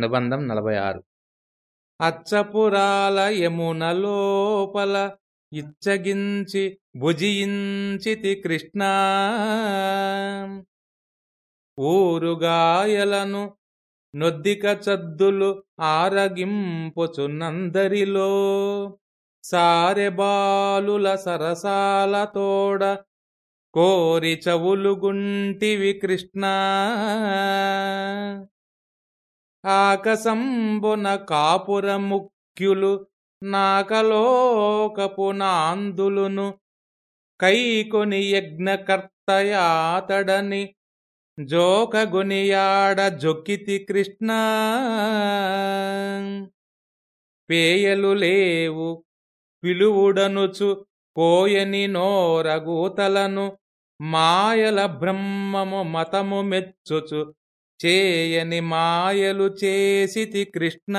అనుబంధం నలభై ఆరు అచ్చపురాల యమున లోపల ఇచ్చగించి భుజించితి కృష్ణ. ఊరుగాయలను నొద్దిక చద్దులు ఆరగింపుచున్నందరిలో సారెబాలుల సరసాల తోడ కోరి చవులుగుంటివి కృష్ణ. ఆకసంబున కాపుర ముఖ్యులు నాకలోకపు నాందులును కైకొని యజ్ఞకర్తయాతడని జోకగునియాడ జొక్కితి కృష్ణ. పేయలు లేవు పిలువుడనుచు పోయని నోరగూతలను మాయల బ్రహ్మము మతము మెచ్చుచు చేయని మాయలు చేసితి కృష్ణ.